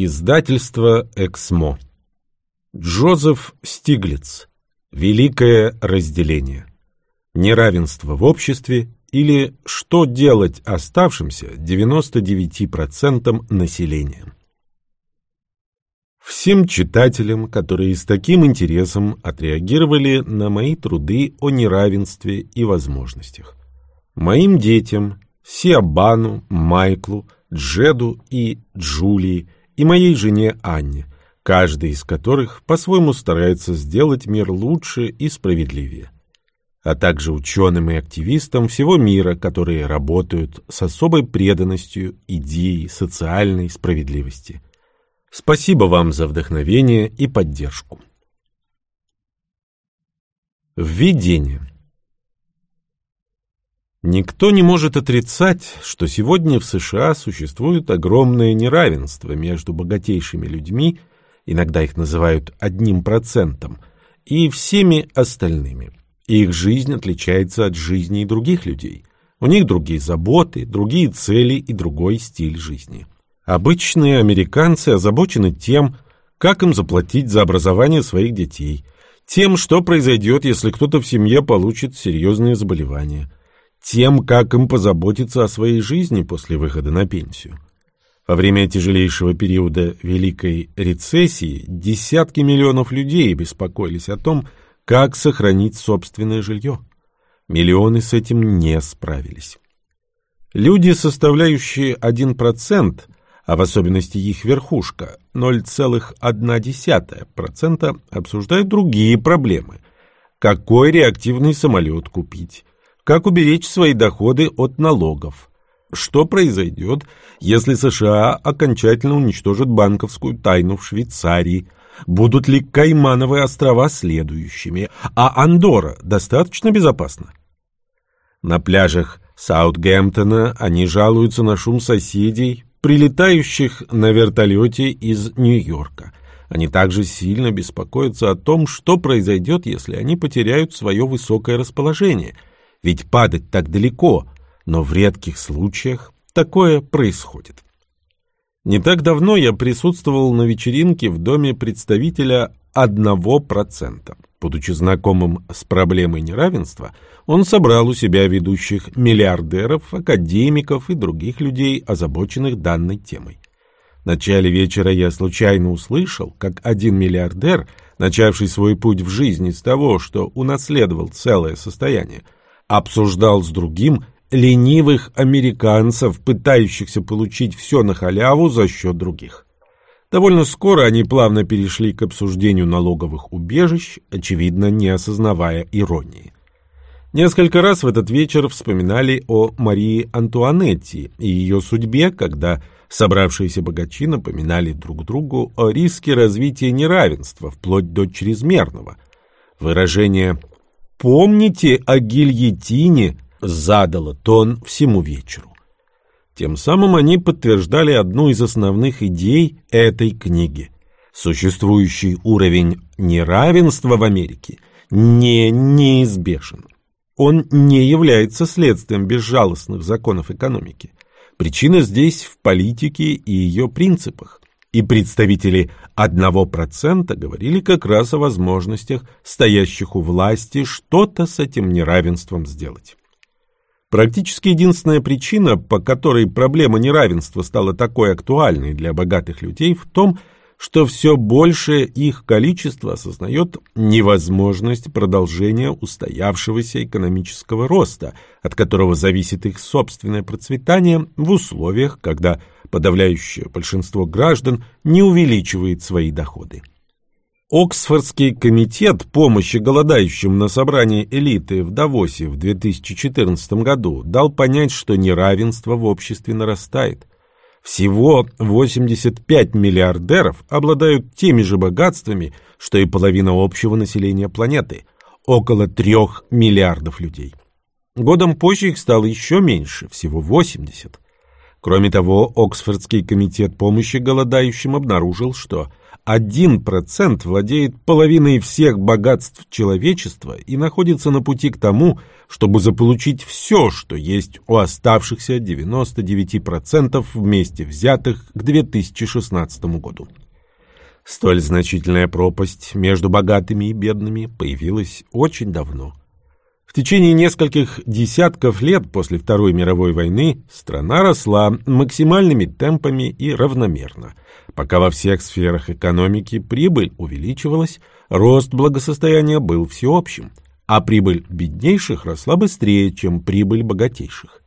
Издательство «Эксмо». Джозеф Стиглиц. Великое разделение. Неравенство в обществе или что делать оставшимся 99% населения. Всем читателям, которые с таким интересом отреагировали на мои труды о неравенстве и возможностях. Моим детям, Сиабану, Майклу, Джеду и Джулии и моей жене Анне, каждый из которых по-своему старается сделать мир лучше и справедливее а также ученым и активистам всего мира, которые работают с особой преданностью идеи социальной справедливости. Спасибо вам за вдохновение и поддержку. Введение. Никто не может отрицать, что сегодня в США существует огромное неравенство между богатейшими людьми, иногда их называют одним процентом, и всеми остальными. Их жизнь отличается от жизни других людей. У них другие заботы, другие цели и другой стиль жизни. Обычные американцы озабочены тем, как им заплатить за образование своих детей, тем, что произойдет, если кто-то в семье получит серьезные заболевания, тем, как им позаботиться о своей жизни после выхода на пенсию. Во время тяжелейшего периода Великой рецессии десятки миллионов людей беспокоились о том, как сохранить собственное жилье? Миллионы с этим не справились. Люди, составляющие 1%, а в особенности их верхушка 0,1%, обсуждают другие проблемы. Какой реактивный самолет купить? Как уберечь свои доходы от налогов? Что произойдет, если США окончательно уничтожат банковскую тайну в Швейцарии – Будут ли Каймановые острова следующими, а Андора достаточно безопасна? На пляжах Саутгемптона они жалуются на шум соседей, прилетающих на вертолете из Нью-Йорка. Они также сильно беспокоятся о том, что произойдет, если они потеряют свое высокое расположение. Ведь падать так далеко, но в редких случаях такое происходит. Не так давно я присутствовал на вечеринке в доме представителя одного процента. Будучи знакомым с проблемой неравенства, он собрал у себя ведущих миллиардеров, академиков и других людей, озабоченных данной темой. В начале вечера я случайно услышал, как один миллиардер, начавший свой путь в жизни с того, что унаследовал целое состояние, обсуждал с другим ленивых американцев, пытающихся получить все на халяву за счет других. Довольно скоро они плавно перешли к обсуждению налоговых убежищ, очевидно, не осознавая иронии. Несколько раз в этот вечер вспоминали о Марии Антуанетти и ее судьбе, когда собравшиеся богачи напоминали друг другу о риске развития неравенства вплоть до чрезмерного. Выражение «помните о гильотине» задало тон всему вечеру. Тем самым они подтверждали одну из основных идей этой книги. Существующий уровень неравенства в Америке не неизбежен. Он не является следствием безжалостных законов экономики. Причина здесь в политике и ее принципах. И представители одного процента говорили как раз о возможностях стоящих у власти что-то с этим неравенством сделать. Практически единственная причина, по которой проблема неравенства стала такой актуальной для богатых людей, в том, что все большее их количество осознает невозможность продолжения устоявшегося экономического роста, от которого зависит их собственное процветание в условиях, когда подавляющее большинство граждан не увеличивает свои доходы. Оксфордский комитет помощи голодающим на собрании элиты в Давосе в 2014 году дал понять, что неравенство в обществе нарастает. Всего 85 миллиардеров обладают теми же богатствами, что и половина общего населения планеты – около 3 миллиардов людей. Годом позже их стало еще меньше, всего 80. Кроме того, Оксфордский комитет помощи голодающим обнаружил, что 1% владеет половиной всех богатств человечества и находится на пути к тому, чтобы заполучить все, что есть у оставшихся 99% вместе взятых к 2016 году. Столь значительная пропасть между богатыми и бедными появилась очень давно. В течение нескольких десятков лет после Второй мировой войны страна росла максимальными темпами и равномерно. Пока во всех сферах экономики прибыль увеличивалась, рост благосостояния был всеобщим, а прибыль беднейших росла быстрее, чем прибыль богатейших.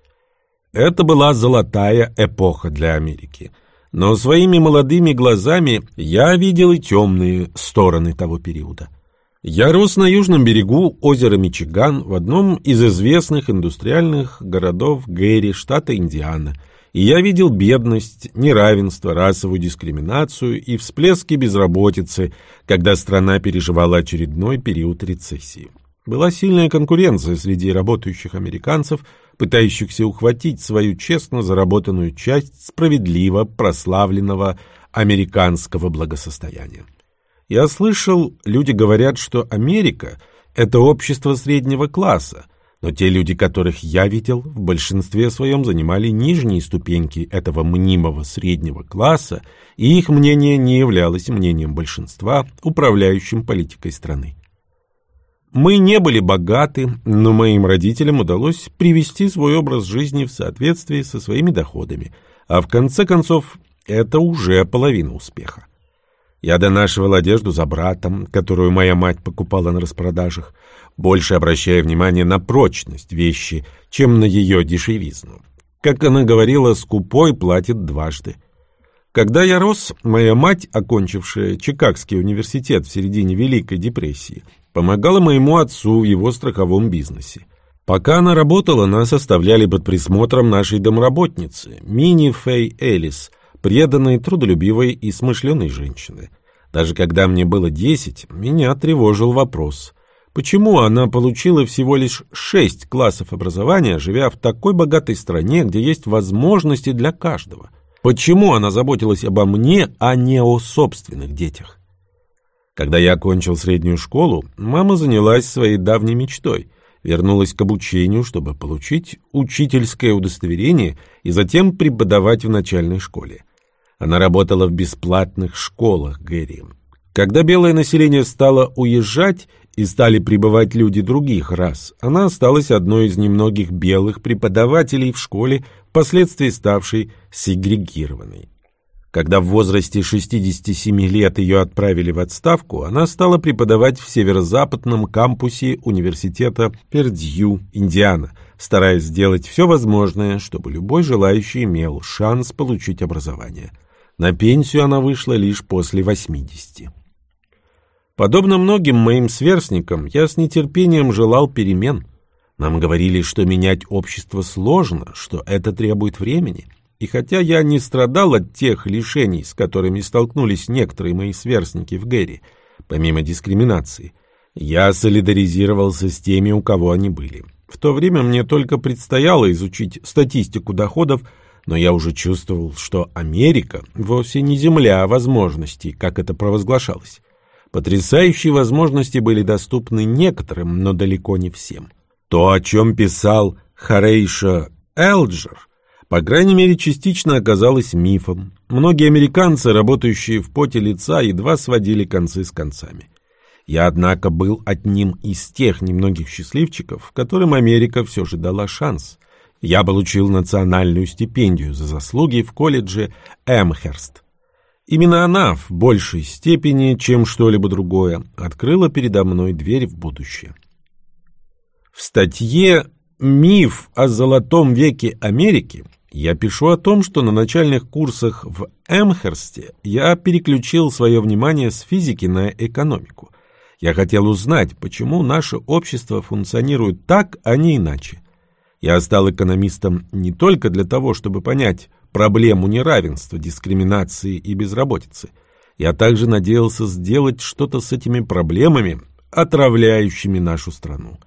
Это была золотая эпоха для Америки. Но своими молодыми глазами я видел и темные стороны того периода – я рос на южном берегу озера Мичиган в одном из известных индустриальных городов Гэри, штата Индиана, и я видел бедность, неравенство, расовую дискриминацию и всплески безработицы, когда страна переживала очередной период рецессии. Была сильная конкуренция среди работающих американцев, пытающихся ухватить свою честно заработанную часть справедливо прославленного американского благосостояния. Я слышал, люди говорят, что Америка – это общество среднего класса, но те люди, которых я видел, в большинстве своем занимали нижние ступеньки этого мнимого среднего класса, и их мнение не являлось мнением большинства, управляющим политикой страны. Мы не были богаты, но моим родителям удалось привести свой образ жизни в соответствии со своими доходами, а в конце концов это уже половина успеха. Я донашивал одежду за братом, которую моя мать покупала на распродажах, больше обращая внимание на прочность вещи, чем на ее дешевизну. Как она говорила, скупой платит дважды. Когда я рос, моя мать, окончившая Чикагский университет в середине Великой депрессии, помогала моему отцу в его страховом бизнесе. Пока она работала, нас оставляли под присмотром нашей домработницы, Мини Фэй Элис – преданной, трудолюбивой и смышленой женщины. Даже когда мне было десять, меня тревожил вопрос, почему она получила всего лишь шесть классов образования, живя в такой богатой стране, где есть возможности для каждого? Почему она заботилась обо мне, а не о собственных детях? Когда я окончил среднюю школу, мама занялась своей давней мечтой — вернулась к обучению, чтобы получить учительское удостоверение и затем преподавать в начальной школе. Она работала в бесплатных школах Гэри. Когда белое население стало уезжать и стали прибывать люди других рас, она осталась одной из немногих белых преподавателей в школе, впоследствии ставшей сегрегированной. Когда в возрасте 67 лет ее отправили в отставку, она стала преподавать в северо-западном кампусе университета Пердью, Индиана, стараясь сделать все возможное, чтобы любой желающий имел шанс получить образование. На пенсию она вышла лишь после 80. Подобно многим моим сверстникам, я с нетерпением желал перемен. Нам говорили, что менять общество сложно, что это требует времени. И хотя я не страдал от тех лишений, с которыми столкнулись некоторые мои сверстники в Гэри, помимо дискриминации, я солидаризировался с теми, у кого они были. В то время мне только предстояло изучить статистику доходов но я уже чувствовал, что Америка вовсе не земля возможностей, как это провозглашалось. Потрясающие возможности были доступны некоторым, но далеко не всем. То, о чем писал Харейша Элджер, по крайней мере, частично оказалось мифом. Многие американцы, работающие в поте лица, едва сводили концы с концами. Я, однако, был одним из тех немногих счастливчиков, которым Америка все же дала шанс. Я получил национальную стипендию за заслуги в колледже Эмхерст. Именно она в большей степени, чем что-либо другое, открыла передо мной дверь в будущее. В статье «Миф о золотом веке Америки» я пишу о том, что на начальных курсах в Эмхерсте я переключил свое внимание с физики на экономику. Я хотел узнать, почему наше общество функционирует так, а не иначе. Я стал экономистом не только для того, чтобы понять проблему неравенства, дискриминации и безработицы. Я также надеялся сделать что-то с этими проблемами, отравляющими нашу страну.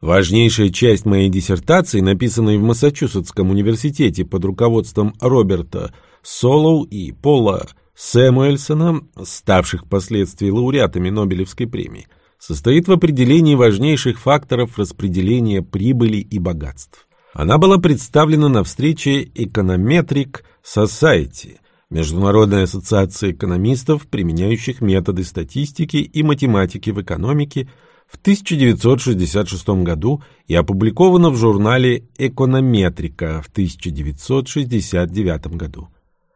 Важнейшая часть моей диссертации, написанной в Массачусетском университете под руководством Роберта Солоу и Пола Сэмуэльсона, ставших впоследствии лауреатами Нобелевской премии, состоит в определении важнейших факторов распределения прибыли и богатств. Она была представлена на встрече Econometric Society, Международной ассоциации экономистов, применяющих методы статистики и математики в экономике, в 1966 году и опубликована в журнале «Эконометрика» в 1969 году.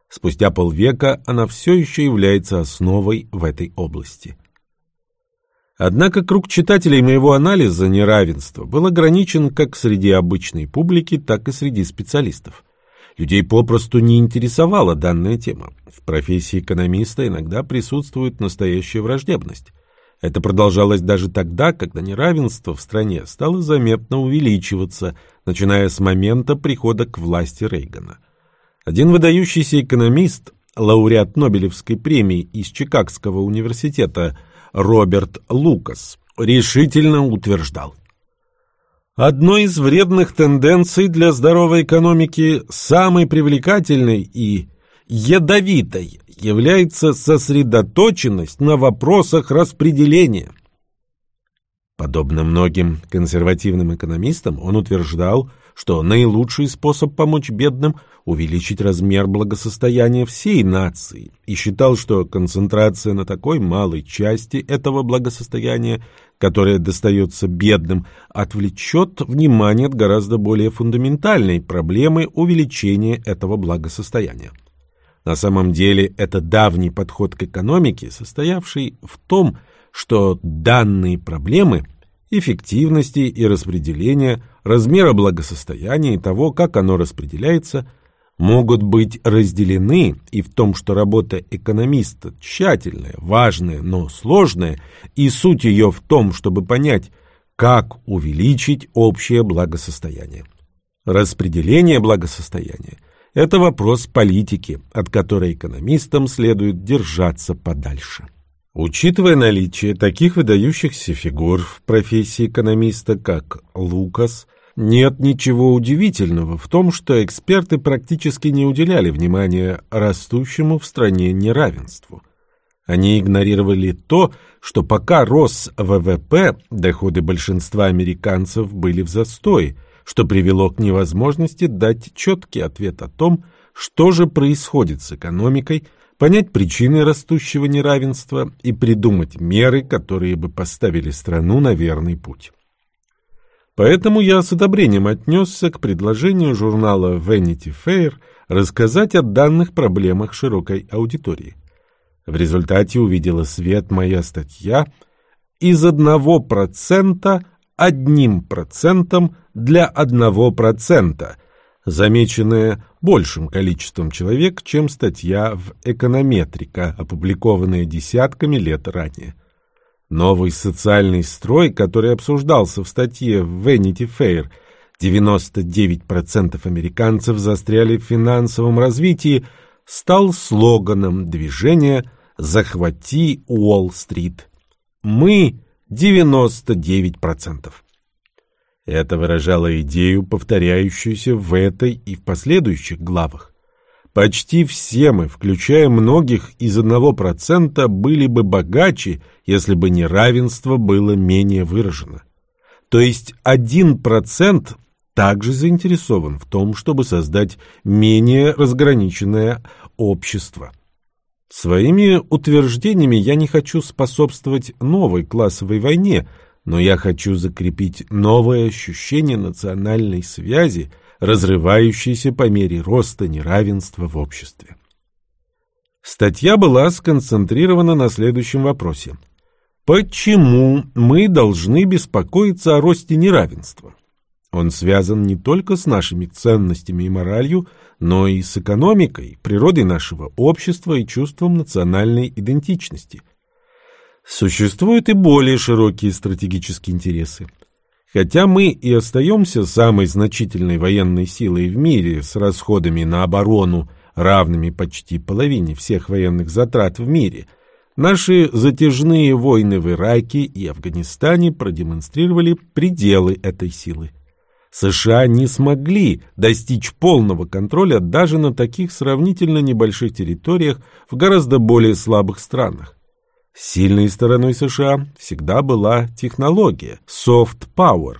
Спустя полвека она все еще является основой в этой области. Однако круг читателей моего анализа неравенства был ограничен как среди обычной публики, так и среди специалистов. Людей попросту не интересовала данная тема. В профессии экономиста иногда присутствует настоящая враждебность. Это продолжалось даже тогда, когда неравенство в стране стало заметно увеличиваться, начиная с момента прихода к власти Рейгана. Один выдающийся экономист, лауреат Нобелевской премии из Чикагского университета Роберт Лукас, решительно утверждал. Одной из вредных тенденций для здоровой экономики, самой привлекательной и ядовитой, является сосредоточенность на вопросах распределения. Подобно многим консервативным экономистам, он утверждал, что наилучший способ помочь бедным – увеличить размер благосостояния всей нации, и считал, что концентрация на такой малой части этого благосостояния, которая достается бедным, отвлечет внимание от гораздо более фундаментальной проблемы увеличения этого благосостояния. На самом деле это давний подход к экономике, состоявший в том, что данные проблемы эффективности и распределения, размера благосостояния и того, как оно распределяется, могут быть разделены и в том, что работа экономиста тщательная, важная, но сложная, и суть ее в том, чтобы понять, как увеличить общее благосостояние. Распределение благосостояния – это вопрос политики, от которой экономистам следует держаться подальше. Учитывая наличие таких выдающихся фигур в профессии экономиста, как Лукас, нет ничего удивительного в том, что эксперты практически не уделяли внимания растущему в стране неравенству. Они игнорировали то, что пока рос ВВП, доходы большинства американцев были в застое, что привело к невозможности дать четкий ответ о том, что же происходит с экономикой, понять причины растущего неравенства и придумать меры, которые бы поставили страну на верный путь. Поэтому я с одобрением отнесся к предложению журнала Vanity Fair рассказать о данных проблемах широкой аудитории. В результате увидела свет моя статья «Из одного процента одним процентом для одного процента», замеченная большим количеством человек, чем статья в «Эконометрика», опубликованная десятками лет ранее. Новый социальный строй, который обсуждался в статье в Vanity Fair, 99% американцев застряли в финансовом развитии, стал слоганом движения «Захвати Уолл-стрит». Мы 99%. Это выражало идею, повторяющуюся в этой и в последующих главах. Почти все мы, включая многих из одного процента, были бы богаче, если бы неравенство было менее выражено. То есть один процент также заинтересован в том, чтобы создать менее разграниченное общество. Своими утверждениями я не хочу способствовать новой классовой войне – но я хочу закрепить новое ощущение национальной связи, разрывающейся по мере роста неравенства в обществе. Статья была сконцентрирована на следующем вопросе. Почему мы должны беспокоиться о росте неравенства? Он связан не только с нашими ценностями и моралью, но и с экономикой, природой нашего общества и чувством национальной идентичности – Существуют и более широкие стратегические интересы. Хотя мы и остаемся самой значительной военной силой в мире с расходами на оборону, равными почти половине всех военных затрат в мире, наши затяжные войны в Ираке и Афганистане продемонстрировали пределы этой силы. США не смогли достичь полного контроля даже на таких сравнительно небольших территориях в гораздо более слабых странах. Сильной стороной США всегда была технология, soft power,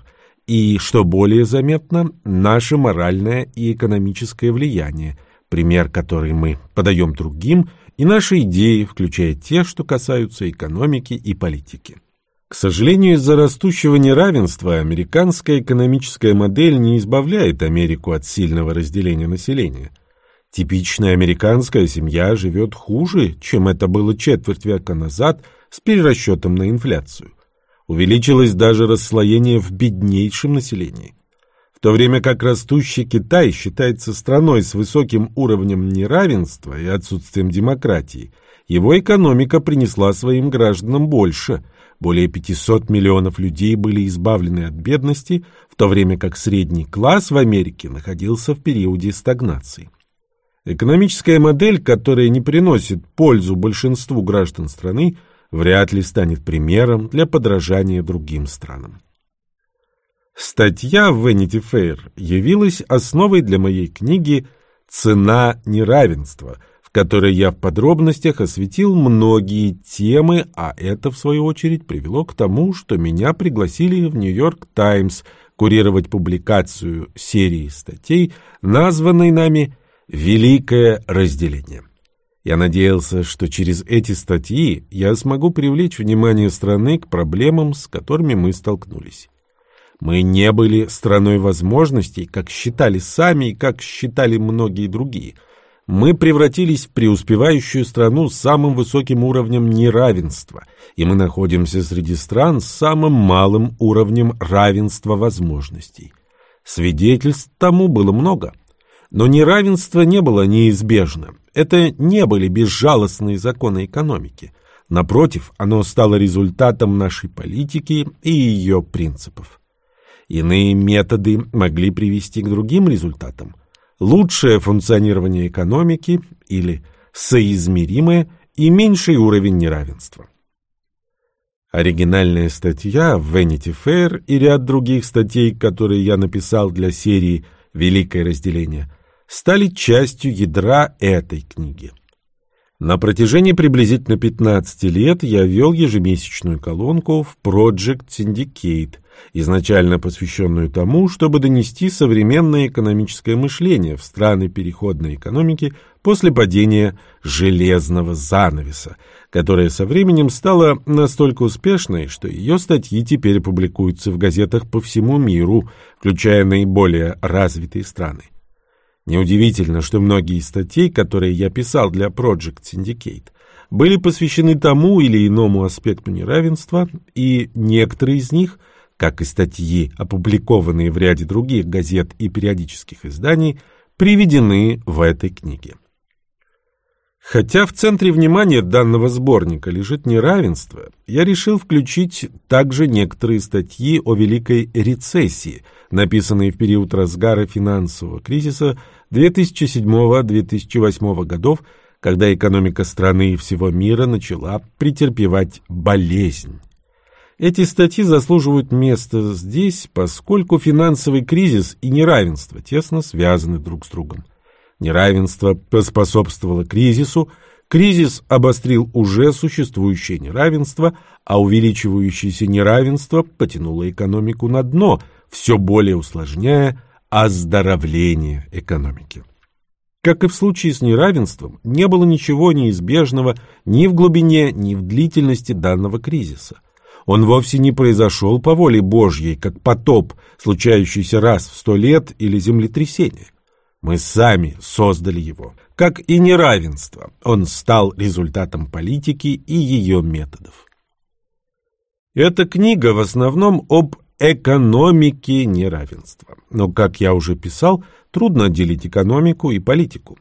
и, что более заметно, наше моральное и экономическое влияние, пример который мы подаем другим, и наши идеи, включая те, что касаются экономики и политики. К сожалению, из-за растущего неравенства американская экономическая модель не избавляет Америку от сильного разделения населения. Типичная американская семья живет хуже, чем это было четверть века назад с перерасчетом на инфляцию. Увеличилось даже расслоение в беднейшем населении. В то время как растущий Китай считается страной с высоким уровнем неравенства и отсутствием демократии, его экономика принесла своим гражданам больше – более 500 миллионов людей были избавлены от бедности, в то время как средний класс в Америке находился в периоде стагнации. Экономическая модель, которая не приносит пользу большинству граждан страны, вряд ли станет примером для подражания другим странам. Статья в Vanity Fair явилась основой для моей книги «Цена неравенства», которой я в подробностях осветил многие темы, а это, в свою очередь, привело к тому, что меня пригласили в «Нью-Йорк Таймс» курировать публикацию серии статей, названной нами «Великое разделение». Я надеялся, что через эти статьи я смогу привлечь внимание страны к проблемам, с которыми мы столкнулись. Мы не были страной возможностей, как считали сами и как считали многие другие – мы превратились в преуспевающую страну с самым высоким уровнем неравенства, и мы находимся среди стран с самым малым уровнем равенства возможностей. Свидетельств тому было много. Но неравенство не было неизбежно. Это не были безжалостные законы экономики. Напротив, оно стало результатом нашей политики и ее принципов. Иные методы могли привести к другим результатам – лучшее функционирование экономики или соизмеримое и меньший уровень неравенства. Оригинальная статья в Vanity Fair и ряд других статей, которые я написал для серии «Великое разделение», стали частью ядра этой книги. На протяжении приблизительно 15 лет я вел ежемесячную колонку в Project Syndicate, изначально посвященную тому, чтобы донести современное экономическое мышление в страны переходной экономики после падения железного занавеса, которая со временем стала настолько успешной, что ее статьи теперь публикуются в газетах по всему миру, включая наиболее развитые страны. Неудивительно, что многие из статей, которые я писал для Project Syndicate, были посвящены тому или иному аспекту неравенства, и некоторые из них, как и статьи, опубликованные в ряде других газет и периодических изданий, приведены в этой книге. Хотя в центре внимания данного сборника лежит неравенство, я решил включить также некоторые статьи о Великой рецессии, написанные в период разгара финансового кризиса 2007-2008 годов, когда экономика страны и всего мира начала претерпевать болезнь. Эти статьи заслуживают места здесь, поскольку финансовый кризис и неравенство тесно связаны друг с другом. Неравенство поспособствовало кризису, кризис обострил уже существующее неравенство, а увеличивающееся неравенство потянуло экономику на дно, все более усложняя оздоровление экономики. Как и в случае с неравенством, не было ничего неизбежного ни в глубине, ни в длительности данного кризиса. Он вовсе не произошел по воле Божьей, как потоп, случающийся раз в сто лет или землетрясение. Мы сами создали его. Как и неравенство, он стал результатом политики и ее методов. Эта книга в основном об экономике неравенства. Но, как я уже писал, трудно отделить экономику и политику.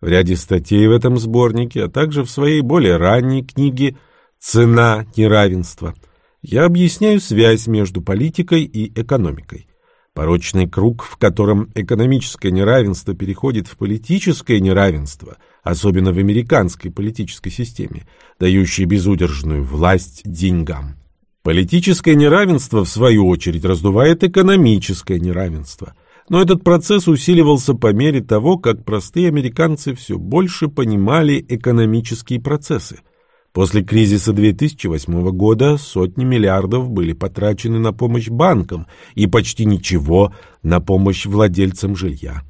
В ряде статей в этом сборнике, а также в своей более ранней книге «Цена неравенства» я объясняю связь между политикой и экономикой. Порочный круг, в котором экономическое неравенство переходит в политическое неравенство, особенно в американской политической системе, дающей безудержную власть деньгам. Политическое неравенство, в свою очередь, раздувает экономическое неравенство. Но этот процесс усиливался по мере того, как простые американцы все больше понимали экономические процессы. После кризиса 2008 года сотни миллиардов были потрачены на помощь банкам и почти ничего на помощь владельцам жилья.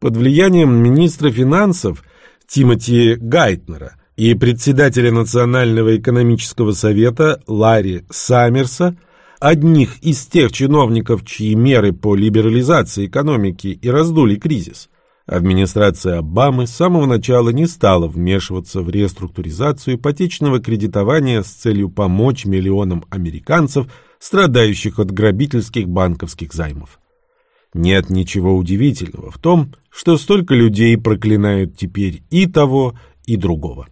Под влиянием министра финансов Тимоти Гайтнера и председателя Национального экономического совета Ларри Саммерса, одних из тех чиновников, чьи меры по либерализации экономики и раздули кризис, администрация Обамы с самого начала не стала вмешиваться в реструктуризацию ипотечного кредитования с целью помочь миллионам американцев, страдающих от грабительских банковских займов. Нет ничего удивительного в том, что столько людей проклинают теперь и того, и другого.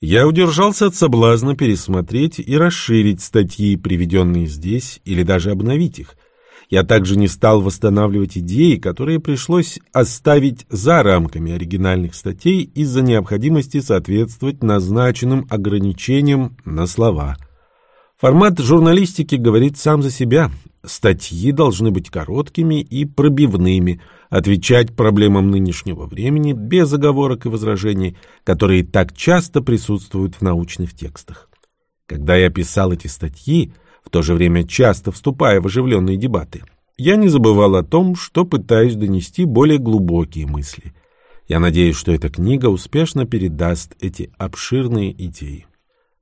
Я удержался от соблазна пересмотреть и расширить статьи, приведенные здесь, или даже обновить их. Я также не стал восстанавливать идеи, которые пришлось оставить за рамками оригинальных статей из-за необходимости соответствовать назначенным ограничениям на слова. Формат журналистики говорит сам за себя. Статьи должны быть короткими и пробивными, отвечать проблемам нынешнего времени без оговорок и возражений, которые так часто присутствуют в научных текстах. Когда я писал эти статьи, в то же время часто вступая в оживленные дебаты, я не забывал о том, что пытаюсь донести более глубокие мысли. Я надеюсь, что эта книга успешно передаст эти обширные идеи.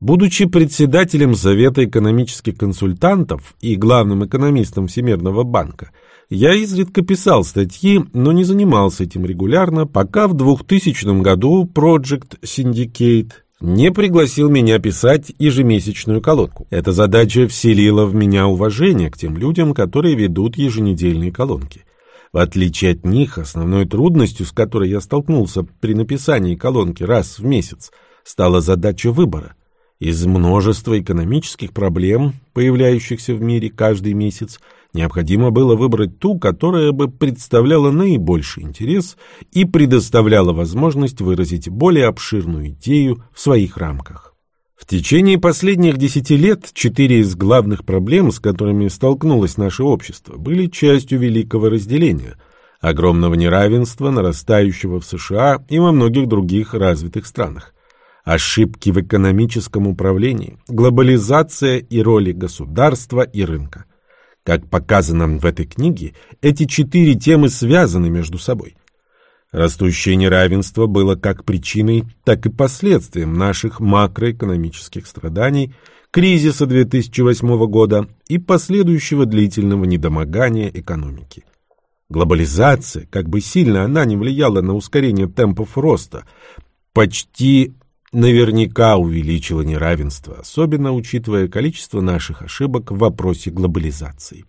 Будучи председателем Совета экономических консультантов и главным экономистом Всемирного банка, я изредка писал статьи, но не занимался этим регулярно, пока в 2000 году Project Syndicate не пригласил меня писать ежемесячную колонку. Эта задача вселила в меня уважение к тем людям, которые ведут еженедельные колонки. В отличие от них, основной трудностью, с которой я столкнулся при написании колонки раз в месяц, стала задача выбора – из множества экономических проблем, появляющихся в мире каждый месяц, необходимо было выбрать ту, которая бы представляла наибольший интерес и предоставляла возможность выразить более обширную идею в своих рамках. В течение последних десяти лет четыре из главных проблем, с которыми столкнулось наше общество, были частью великого разделения – огромного неравенства, нарастающего в США и во многих других развитых странах ошибки в экономическом управлении, глобализация и роли государства и рынка. Как показано в этой книге, эти четыре темы связаны между собой. Растущее неравенство было как причиной, так и последствием наших макроэкономических страданий, кризиса 2008 года и последующего длительного недомогания экономики. Глобализация, как бы сильно она не влияла на ускорение темпов роста, почти наверняка увеличило неравенство, особенно учитывая количество наших ошибок в вопросе глобализации.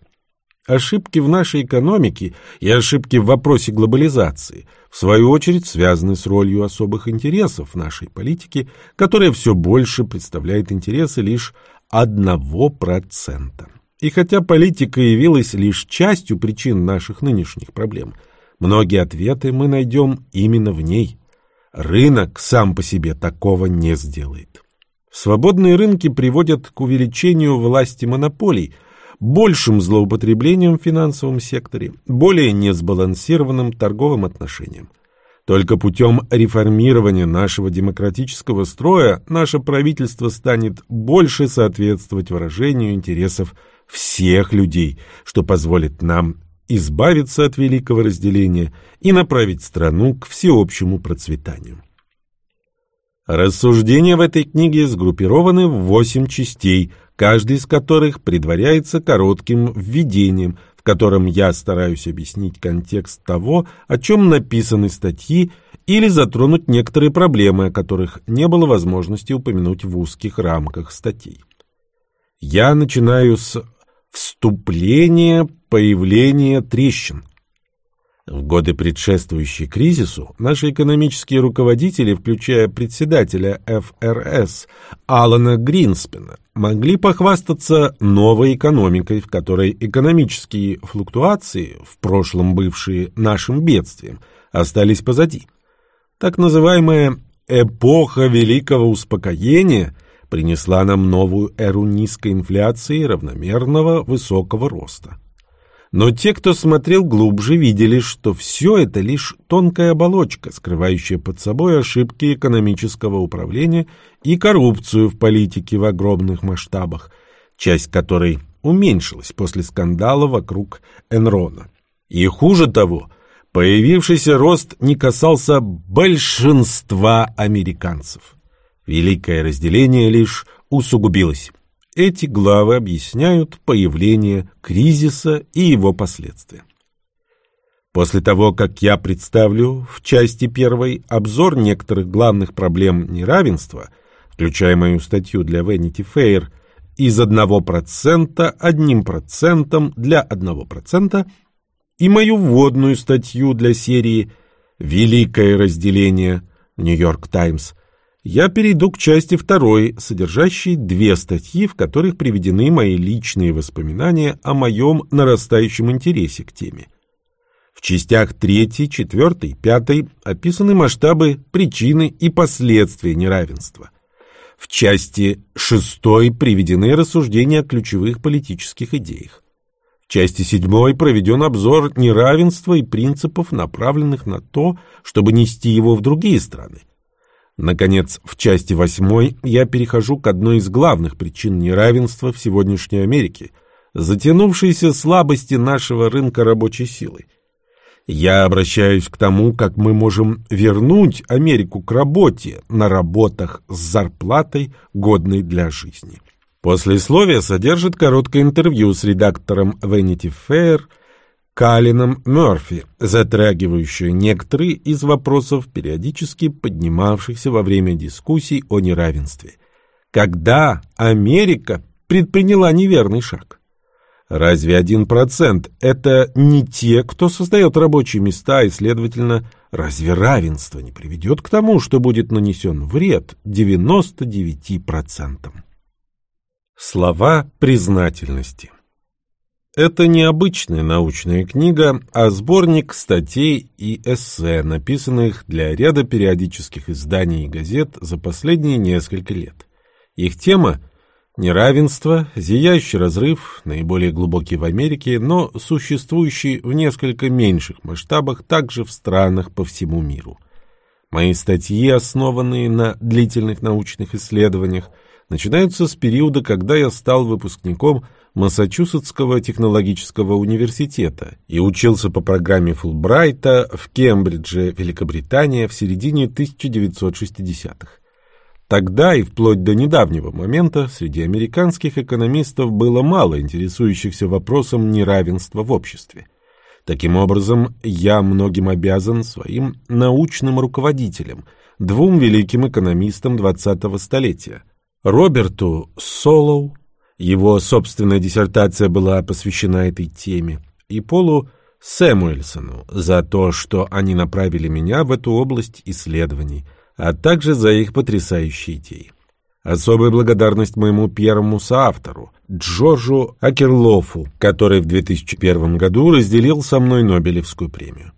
Ошибки в нашей экономике и ошибки в вопросе глобализации, в свою очередь, связаны с ролью особых интересов нашей политики, которая все больше представляет интересы лишь одного процента. И хотя политика явилась лишь частью причин наших нынешних проблем, многие ответы мы найдем именно в ней – Рынок сам по себе такого не сделает. Свободные рынки приводят к увеличению власти монополий, большим злоупотреблением в финансовом секторе, более несбалансированным торговым отношениям. Только путем реформирования нашего демократического строя наше правительство станет больше соответствовать выражению интересов всех людей, что позволит нам избавиться от великого разделения и направить страну к всеобщему процветанию. Рассуждения в этой книге сгруппированы в восемь частей, каждый из которых предваряется коротким введением, в котором я стараюсь объяснить контекст того, о чем написаны статьи, или затронуть некоторые проблемы, о которых не было возможности упомянуть в узких рамках статей. Я начинаю с вступления появления трещин. В годы предшествующие кризису наши экономические руководители, включая председателя ФРС Алана Гринспена, могли похвастаться новой экономикой, в которой экономические флуктуации, в прошлом бывшие нашим бедствием, остались позади. Так называемая «эпоха великого успокоения» принесла нам новую эру низкой инфляции и равномерного высокого роста. Но те, кто смотрел глубже, видели, что все это лишь тонкая оболочка, скрывающая под собой ошибки экономического управления и коррупцию в политике в огромных масштабах, часть которой уменьшилась после скандала вокруг Энрона. И хуже того, появившийся рост не касался большинства американцев. Великое разделение лишь усугубилось. Эти главы объясняют появление кризиса и его последствия. После того, как я представлю в части первой обзор некоторых главных проблем неравенства, включая мою статью для Vanity Fair, из 1% одним процентом для 1%, и мою вводную статью для серии «Великое разделение» Нью-Йорк Таймс – я перейду к части второй, содержащей две статьи, в которых приведены мои личные воспоминания о моем нарастающем интересе к теме. В частях третьей, четвертой и пятой описаны масштабы, причины и последствия неравенства. В части шестой приведены рассуждения о ключевых политических идеях. В части седьмой проведен обзор неравенства и принципов, направленных на то, чтобы нести его в другие страны. Наконец, в части восьмой я перехожу к одной из главных причин неравенства в сегодняшней Америке – затянувшейся слабости нашего рынка рабочей силы. Я обращаюсь к тому, как мы можем вернуть Америку к работе на работах с зарплатой, годной для жизни. Послесловие содержит короткое интервью с редактором Vanity Fair – Калином Мёрфи, затрагивающую некоторые из вопросов, периодически поднимавшихся во время дискуссий о неравенстве. Когда Америка предприняла неверный шаг? Разве один процент – это не те, кто создает рабочие места, и, следовательно, разве равенство не приведет к тому, что будет нанесен вред 99%? Слова признательности это не обычная научная книга, а сборник статей и эссе, написанных для ряда периодических изданий и газет за последние несколько лет. Их тема – неравенство, зияющий разрыв, наиболее глубокий в Америке, но существующий в несколько меньших масштабах также в странах по всему миру. Мои статьи, основанные на длительных научных исследованиях, начинаются с периода, когда я стал выпускником – Массачусетского технологического университета и учился по программе Фулбрайта в Кембридже, Великобритания, в середине 1960-х. Тогда и вплоть до недавнего момента среди американских экономистов было мало интересующихся вопросом неравенства в обществе. Таким образом, я многим обязан своим научным руководителям, двум великим экономистам 20-го столетия – Роберту Солоу его собственная диссертация была посвящена этой теме. И Полу Сэмуэльсону за то, что они направили меня в эту область исследований, а также за их потрясающие идеи. Особая благодарность моему первому соавтору, Джорджу Акерлофу, который в 2001 году разделил со мной Нобелевскую премию.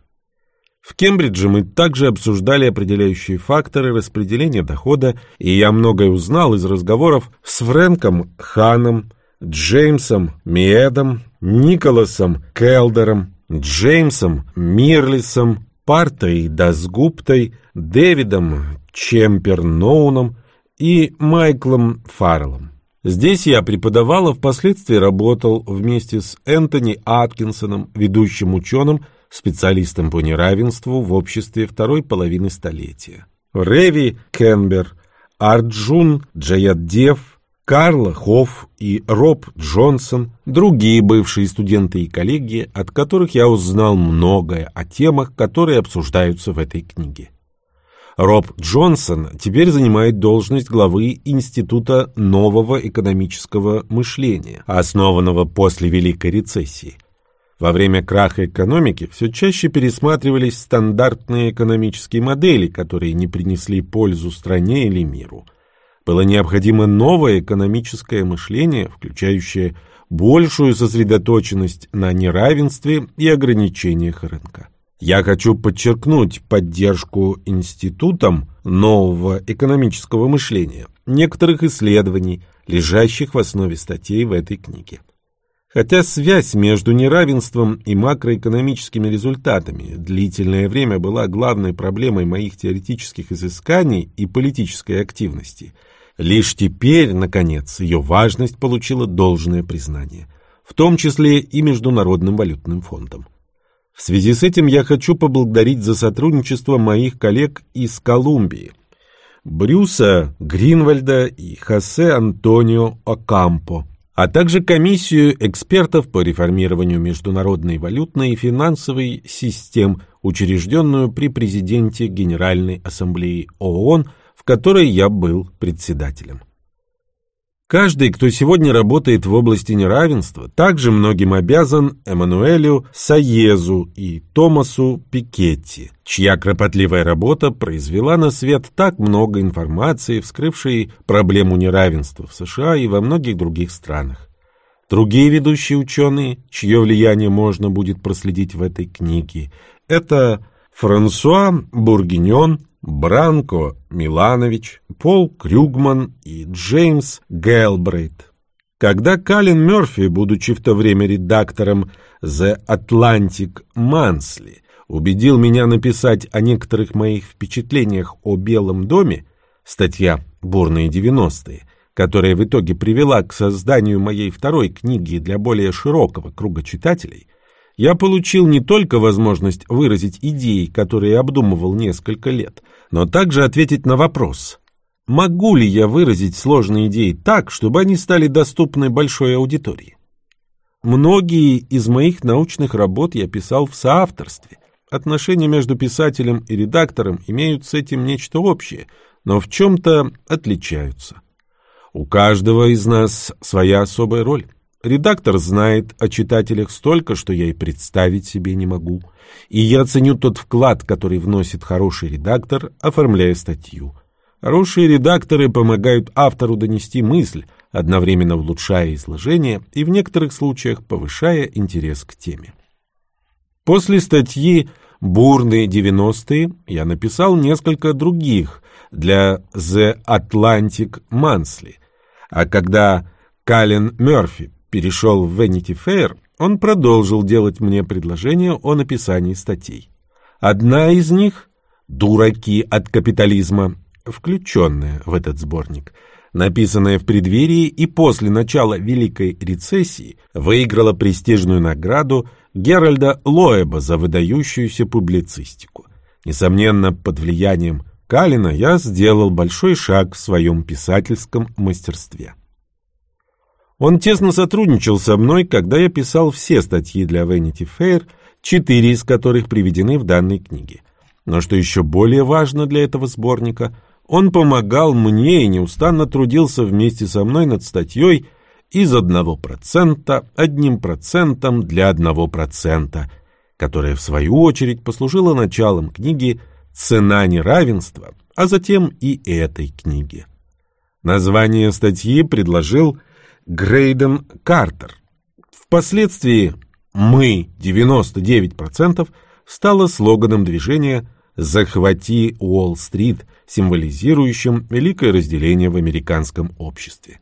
В Кембридже мы также обсуждали определяющие факторы распределения дохода, и я многое узнал из разговоров с Фрэнком Ханом, Джеймсом Миэдом, Николасом Келдером, Джеймсом Мирлисом, Партой Дасгуптой, Дэвидом Чемперноуном и Майклом Фарреллом. Здесь я преподавал, а впоследствии работал вместе с Энтони Аткинсоном, ведущим ученым, специалистом по неравенству в обществе второй половины столетия. Реви Кенбер, Арджун Джаяддев, Карла Хофф и Роб Джонсон, другие бывшие студенты и коллеги, от которых я узнал многое о темах, которые обсуждаются в этой книге. Роб Джонсон теперь занимает должность главы Института нового экономического мышления, основанного после Великой рецессии. Во время краха экономики все чаще пересматривались стандартные экономические модели, которые не принесли пользу стране или миру. Было необходимо новое экономическое мышление, включающее большую сосредоточенность на неравенстве и ограничениях рынка. Я хочу подчеркнуть поддержку институтам нового экономического мышления, некоторых исследований, лежащих в основе статей в этой книге. Хотя связь между неравенством и макроэкономическими результатами длительное время была главной проблемой моих теоретических изысканий и политической активности, лишь теперь, наконец, ее важность получила должное признание, в том числе и Международным валютным фондом. В связи с этим я хочу поблагодарить за сотрудничество моих коллег из Колумбии, Брюса Гринвальда и Хосе Антонио Окампо, а также комиссию экспертов по реформированию международной валютной и финансовой систем, учрежденную при президенте Генеральной Ассамблеи ООН, в которой я был председателем. Каждый, кто сегодня работает в области неравенства, также многим обязан Эммануэлю Саезу и Томасу Пикетти, чья кропотливая работа произвела на свет так много информации, вскрывшей проблему неравенства в США и во многих других странах. Другие ведущие ученые, чье влияние можно будет проследить в этой книге, это Франсуа Бургиньон, Бранко Миланович, Пол Крюгман и Джеймс Гелбрейт. Когда Калин Мёрфи, будучи в то время редактором The Atlantic Monthly, убедил меня написать о некоторых моих впечатлениях о Белом доме, статья «Бурные девяностые», которая в итоге привела к созданию моей второй книги для более широкого круга читателей, я получил не только возможность выразить идеи, которые обдумывал несколько лет, но также ответить на вопрос, могу ли я выразить сложные идеи так, чтобы они стали доступны большой аудитории. Многие из моих научных работ я писал в соавторстве. Отношения между писателем и редактором имеют с этим нечто общее, но в чем-то отличаются. У каждого из нас своя особая роль. Редактор знает о читателях столько, что я и представить себе не могу. И я ценю тот вклад, который вносит хороший редактор, оформляя статью. Хорошие редакторы помогают автору донести мысль, одновременно улучшая изложение и в некоторых случаях повышая интерес к теме. После статьи «Бурные 90-е» я написал несколько других для The Atlantic Monthly, а когда Кален Мёрфи перешел в Vanity Fair, он продолжил делать мне предложения о написании статей. Одна из них «Дураки от капитализма», включенная в этот сборник, написанная в преддверии и после начала Великой рецессии, выиграла престижную награду Геральда Лоэба за выдающуюся публицистику. Несомненно, под влиянием Калина я сделал большой шаг в своем писательском мастерстве. Он тесно сотрудничал со мной, когда я писал все статьи для Vanity Fair, четыре из которых приведены в данной книге. Но что еще более важно для этого сборника, он помогал мне и неустанно трудился вместе со мной над статьей из одного процента одним процентом для одного процента, которая в свою очередь послужила началом книги «Цена неравенства», а затем и этой книги. Название статьи предложил Грейден Картер. Впоследствии «Мы 99%» стало слоганом движения «Захвати Уолл-стрит», символизирующим великое разделение в американском обществе.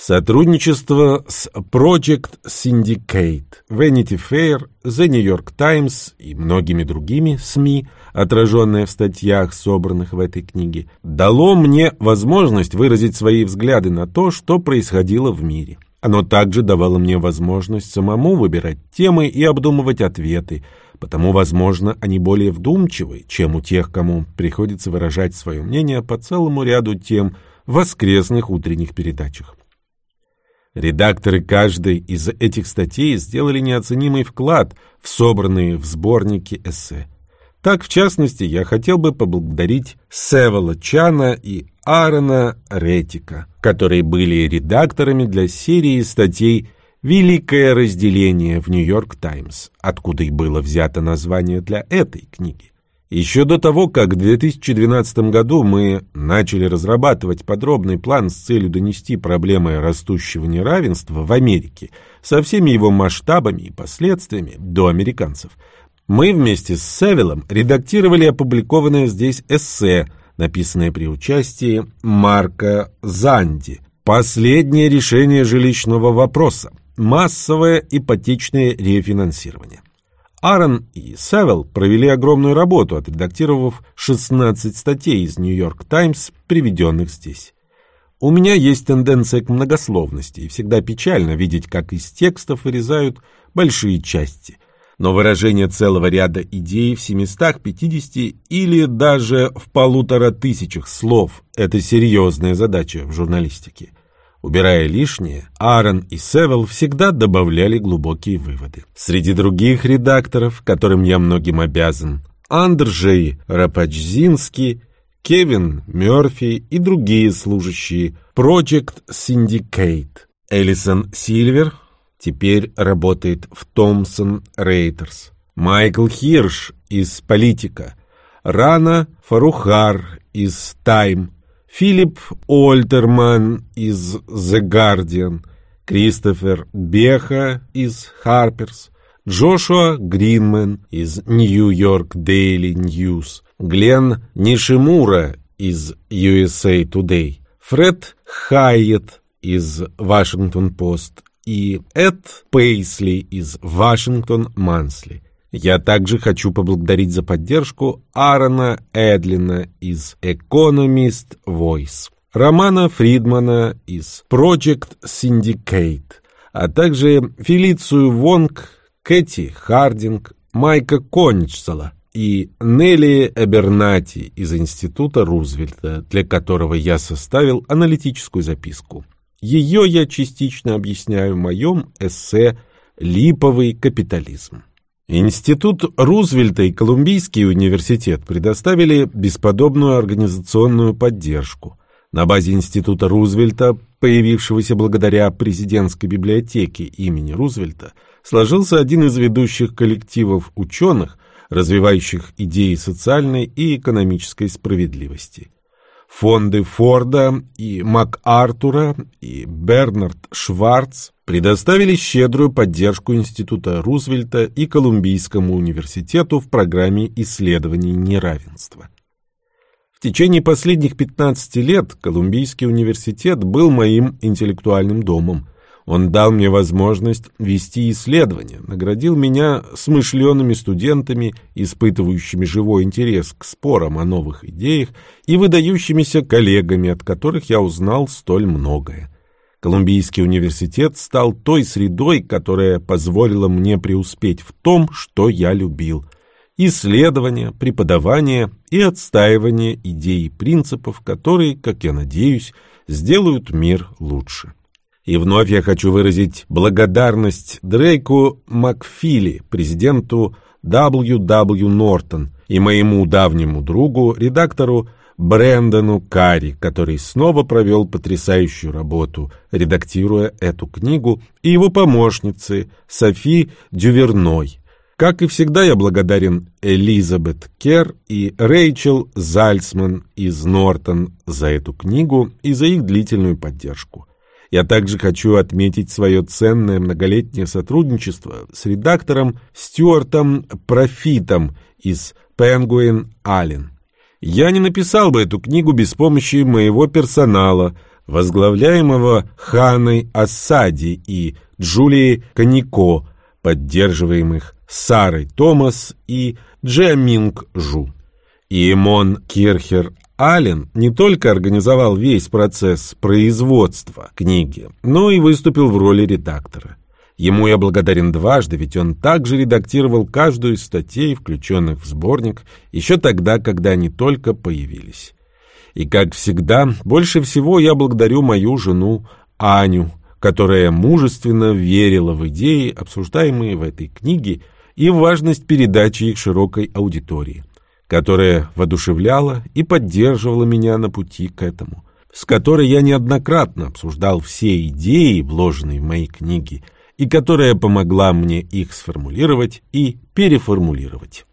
Сотрудничество с Project Syndicate, Vanity Fair, The New York Times и многими другими СМИ, отраженное в статьях, собранных в этой книге, дало мне возможность выразить свои взгляды на то, что происходило в мире. Оно также давало мне возможность самому выбирать темы и обдумывать ответы, потому, возможно, они более вдумчивы, чем у тех, кому приходится выражать свое мнение по целому ряду тем в воскресных утренних передачах. Редакторы каждой из этих статей сделали неоценимый вклад в собранные в сборнике эссе. Так, в частности, я хотел бы поблагодарить Севола Чана и Аарона Ретика, которые были редакторами для серии статей «Великое разделение» в «Нью-Йорк Таймс», откуда и было взято название для этой книги. Еще до того, как в 2012 году мы начали разрабатывать подробный план с целью донести проблемы растущего неравенства в Америке со всеми его масштабами и последствиями до американцев, Мы вместе с Севилом редактировали опубликованное здесь эссе, написанное при участии Марка Занди «Последнее решение жилищного вопроса. Массовое ипотечное рефинансирование». Аарон и Савел провели огромную работу, отредактировав 16 статей из «Нью-Йорк Таймс», приведенных здесь. У меня есть тенденция к многословности, и всегда печально видеть, как из текстов вырезают большие части. Но выражение целого ряда идей в 750 или даже в полутора тысячах слов – это серьезная задача в журналистике. Убирая лишнее, Аарон и Севел всегда добавляли глубокие выводы. Среди других редакторов, которым я многим обязан, Андржей Рапачзинский, Кевин Мёрфи и другие служащие Project Syndicate. Элисон Сильвер теперь работает в Thomson Reuters. Майкл Хирш из «Политика», Рана Фарухар из «Тайм», Филипп Ольтерман из «The Guardian», Кристофер Беха из «Харперс», Джошуа Гринмен из «Нью-Йорк Дейли Ньюс», Глен Нишимура из USA Today, Фред Хайет из «Вашингтон-Пост» и Эд Пейсли из «Вашингтон Мансли». Я также хочу поблагодарить за поддержку Аарона Эдлина из Economist Voice, Романа Фридмана из Project Syndicate, а также Фелицию Вонг, Кэти Хардинг, Майка Коничсала и Нелли Эбернати из Института Рузвельта, для которого я составил аналитическую записку. Ее я частично объясняю в моем эссе «Липовый капитализм». Институт Рузвельта и Колумбийский университет предоставили бесподобную организационную поддержку. На базе Института Рузвельта, появившегося благодаря президентской библиотеке имени Рузвельта, сложился один из ведущих коллективов ученых, развивающих идеи социальной и экономической справедливости. Фонды Форда и МакАртура и Бернард Шварц предоставили щедрую поддержку Института Рузвельта и Колумбийскому университету в программе исследований неравенства. В течение последних 15 лет Колумбийский университет был моим интеллектуальным домом – он дал мне возможность вести исследования, наградил меня смышленными студентами, испытывающими живой интерес к спорам о новых идеях и выдающимися коллегами, от которых я узнал столь многое. Колумбийский университет стал той средой, которая позволила мне преуспеть в том, что я любил – исследование, преподавание и отстаивание идей и принципов, которые, как я надеюсь, сделают мир лучше. И вновь я хочу выразить благодарность Дрейку Макфили, президенту W.W. Нортон, и моему давнему другу, редактору Брэндону Карри, который снова провел потрясающую работу, редактируя эту книгу, и его помощнице Софи Дюверной. Как и всегда, я благодарен Элизабет Кер и Рэйчел Зальцман из Нортон за эту книгу и за их длительную поддержку. Я также хочу отметить свое ценное многолетнее сотрудничество с редактором Стюартом Профитом из Penguin Allen. Я не написал бы эту книгу без помощи моего персонала, возглавляемого Ханой Ассади и Джулией Канико, поддерживаемых Сарой Томас и Джиаминг Жу. И Эмон Кирхер Аллен не только организовал весь процесс производства книги, но и выступил в роли редактора. Ему я благодарен дважды, ведь он также редактировал каждую из статей, включенных в сборник, еще тогда, когда они только появились. И, как всегда, больше всего я благодарю мою жену Аню, которая мужественно верила в идеи, обсуждаемые в этой книге, и в важность передачи их широкой аудитории которая воодушевляла и поддерживала меня на пути к этому, с которой я неоднократно обсуждал все идеи, вложенные в мои книги, и которая помогла мне их сформулировать и переформулировать.